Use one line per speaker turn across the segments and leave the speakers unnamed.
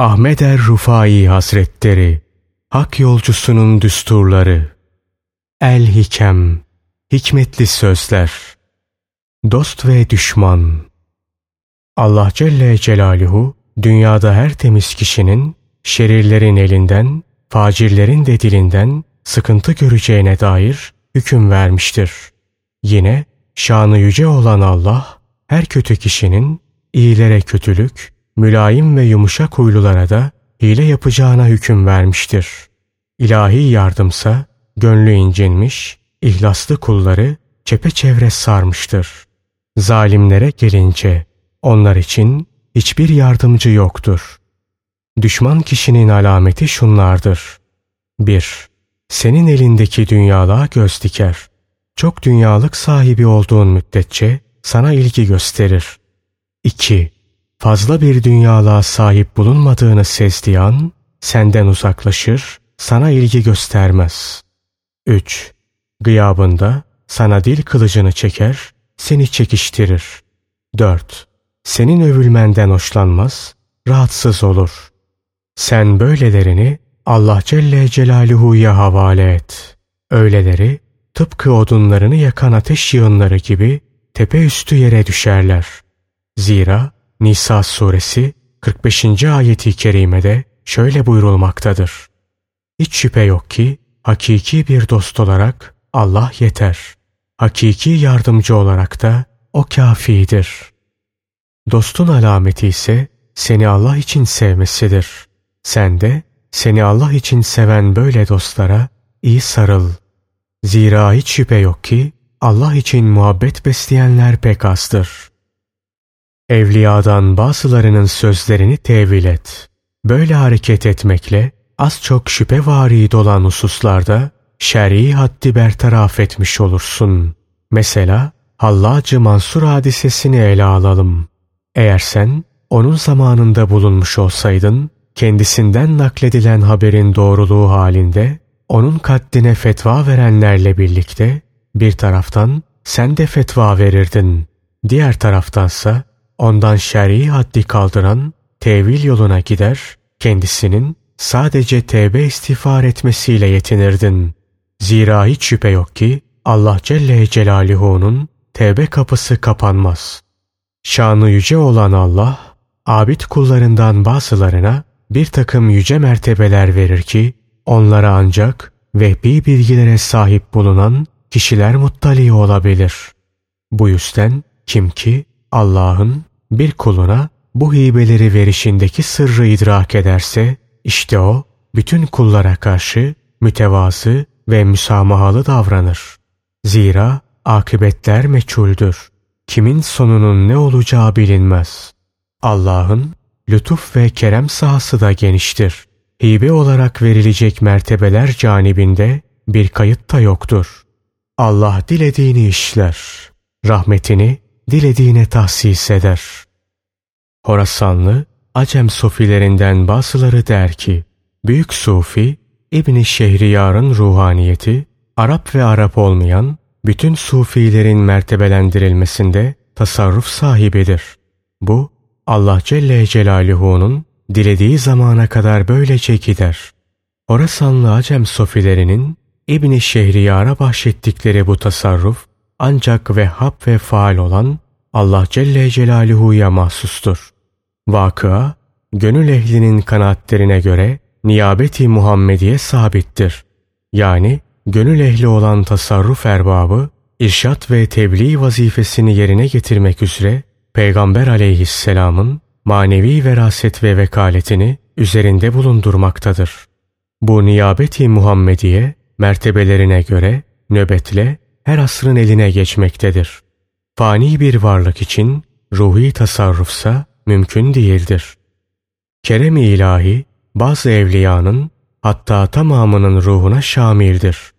Ahmet er Rufai Hazretleri Hak yolcusunun düsturları. El Hikem Hikmetli sözler. Dost ve düşman. Allah Celle Celaluhu dünyada her temiz kişinin şerirlerin elinden, facirlerin de dilinden sıkıntı göreceğine dair hüküm vermiştir. Yine şanı yüce olan Allah her kötü kişinin iyilere kötülük, mülayim ve yumuşak huylulara da hile yapacağına hüküm vermiştir. İlahi yardımsa gönlü incinmiş, ihlaslı kulları çepeçevre sarmıştır. Zalimlere gelince onlar için hiçbir yardımcı yoktur. Düşman kişinin alameti şunlardır. 1. Senin elindeki dünyalığa göz diker. Çok dünyalık sahibi olduğun müddetçe sana ilgi gösterir. 2. Fazla bir dünyalığa sahip bulunmadığını sezdiği senden uzaklaşır, sana ilgi göstermez. 3. Gıyabında sana dil kılıcını çeker, seni çekiştirir. 4. Senin övülmenden hoşlanmaz, rahatsız olur. Sen böylelerini Allah Celle Celaluhu'ya havale et. Öyleleri tıpkı odunlarını yakan ateş yığınları gibi tepe üstü yere düşerler. Zira Nisa suresi 45. ayeti kerimede şöyle buyurulmaktadır. Hiç şüphe yok ki hakiki bir dost olarak Allah yeter. Hakiki yardımcı olarak da o kafidir. Dostun alameti ise seni Allah için sevmesidir. Sen de seni Allah için seven böyle dostlara iyi sarıl. Zira hiç şüphe yok ki Allah için muhabbet besleyenler pek azdır. Evliyadan bazılarının sözlerini tevil et. Böyle hareket etmekle az çok şüphevari dolan hususlarda şer'i haddi bertaraf etmiş olursun. Mesela Hallacı Mansur hadisesini ele alalım. Eğer sen onun zamanında bulunmuş olsaydın, kendisinden nakledilen haberin doğruluğu halinde onun kaddine fetva verenlerle birlikte bir taraftan sen de fetva verirdin. Diğer taraftansa ondan şer'i haddi kaldıran tevil yoluna gider, kendisinin sadece tevbe istiğfar etmesiyle yetinirdin. Zira hiç şüphe yok ki Allah Celle Celaluhu'nun tevbe kapısı kapanmaz. Şanı yüce olan Allah, abid kullarından bazılarına bir takım yüce mertebeler verir ki, onlara ancak vehbi bilgilere sahip bulunan kişiler muttali olabilir. Bu yüzden kim ki Allah'ın bir kuluna bu hibeleri verişindeki sırrı idrak ederse, işte o bütün kullara karşı mütevazı ve müsamahalı davranır. Zira akıbetler meçhuldür. Kimin sonunun ne olacağı bilinmez. Allah'ın lütuf ve kerem sahası da geniştir. Hibe olarak verilecek mertebeler canibinde bir kayıt da yoktur. Allah dilediğini işler. Rahmetini dilediğine tahsis eder. Horasanlı Acem sufilerinden bazıları der ki, Büyük Sufi İbni Şehriyar'ın ruhaniyeti, Arap ve Arap olmayan bütün sufilerin mertebelendirilmesinde tasarruf sahibidir. Bu, Allah Celle Celaluhu'nun dilediği zamana kadar böylece gider. Orasanlı Acem sofilerinin İbni Şehriyar'a bahşettikleri bu tasarruf ancak vehhab ve faal olan Allah Celle Celaluhu'ya mahsustur. Vakıa, gönül ehlinin kanaatlerine göre niyabeti Muhammediye sabittir. Yani gönül ehli olan tasarruf erbabı, irşat ve tebliğ vazifesini yerine getirmek üzere Peygamber aleyhisselamın manevi veraset ve vekaletini üzerinde bulundurmaktadır. Bu niyabeti Muhammediye mertebelerine göre nöbetle her asrın eline geçmektedir. Fani bir varlık için ruhi tasarrufsa mümkün değildir. Kerem-i ilahi bazı evliyanın hatta tamamının ruhuna şamildir.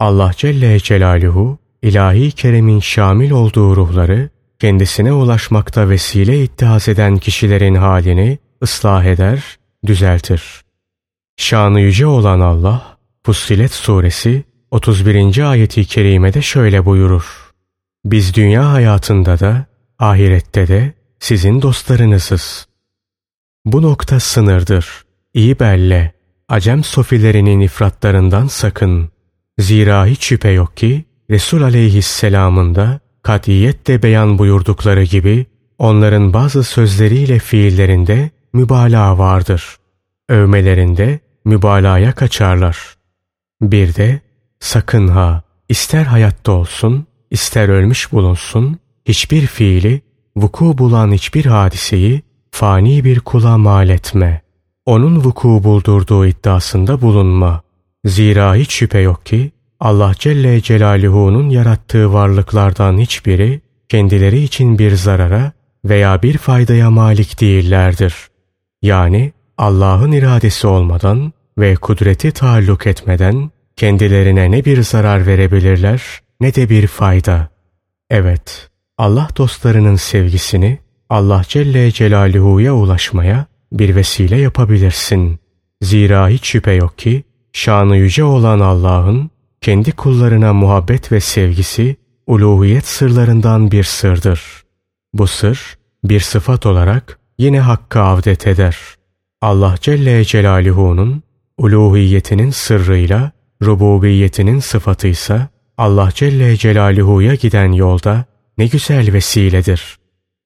Allah Celle Celaluhu ilahi keremin şamil olduğu ruhları kendisine ulaşmakta vesile ittihaz eden kişilerin halini ıslah eder, düzeltir. Şanı yüce olan Allah, Fussilet suresi 31. ayeti kerimede şöyle buyurur. Biz dünya hayatında da, ahirette de sizin dostlarınızız. Bu nokta sınırdır. İyi belle. Acem sofilerinin ifratlarından sakın. Zira hiç şüphe yok ki Resul aleyhisselamın da katiyetle beyan buyurdukları gibi onların bazı sözleriyle fiillerinde mübalağa vardır. Övmelerinde mübalağaya kaçarlar. Bir de sakın ha ister hayatta olsun ister ölmüş bulunsun hiçbir fiili vuku bulan hiçbir hadiseyi fani bir kula mal etme. Onun vuku buldurduğu iddiasında bulunma. Zira hiç şüphe yok ki Allah Celle Celaluhu'nun yarattığı varlıklardan hiçbiri kendileri için bir zarara veya bir faydaya malik değillerdir. Yani Allah'ın iradesi olmadan ve kudreti taalluk etmeden kendilerine ne bir zarar verebilirler ne de bir fayda. Evet, Allah dostlarının sevgisini Allah Celle Celaluhu'ya ulaşmaya bir vesile yapabilirsin. Zira hiç şüphe yok ki şanı yüce olan Allah'ın kendi kullarına muhabbet ve sevgisi uluhiyet sırlarından bir sırdır. Bu sır bir sıfat olarak yine hakkı avdet eder. Allah Celle Celaluhu'nun uluhiyetinin sırrıyla rububiyetinin sıfatıysa Allah Celle Celaluhu'ya giden yolda ne güzel vesiledir.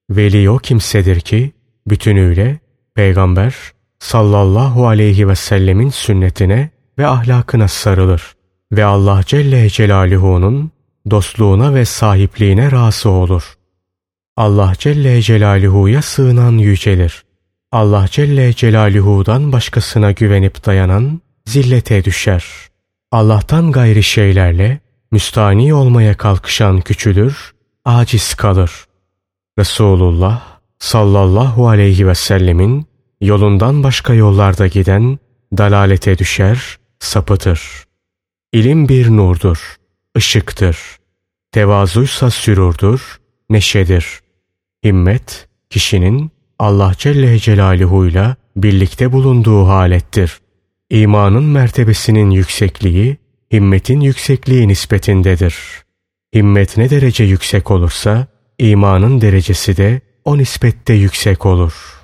Veli o kimsedir ki bütünüyle Peygamber sallallahu aleyhi ve sellemin sünnetine ve ahlakına sarılır ve Allah Celle Celaluhu'nun dostluğuna ve sahipliğine razı olur. Allah Celle Celaluhu'ya sığınan yücelir. Allah Celle Celaluhu'dan başkasına güvenip dayanan zillete düşer. Allah'tan gayri şeylerle müstani olmaya kalkışan küçülür, aciz kalır. Resulullah sallallahu aleyhi ve sellemin yolundan başka yollarda giden dalalete düşer, sapıtır. İlim bir nurdur, ışıktır. Tevazuysa sürurdur, neşedir. Himmet, kişinin Allah Celle Celaluhu'yla birlikte bulunduğu halettir. İmanın mertebesinin yüksekliği, himmetin yüksekliği nispetindedir. Himmet ne derece yüksek olursa, imanın derecesi de o nispette yüksek olur.''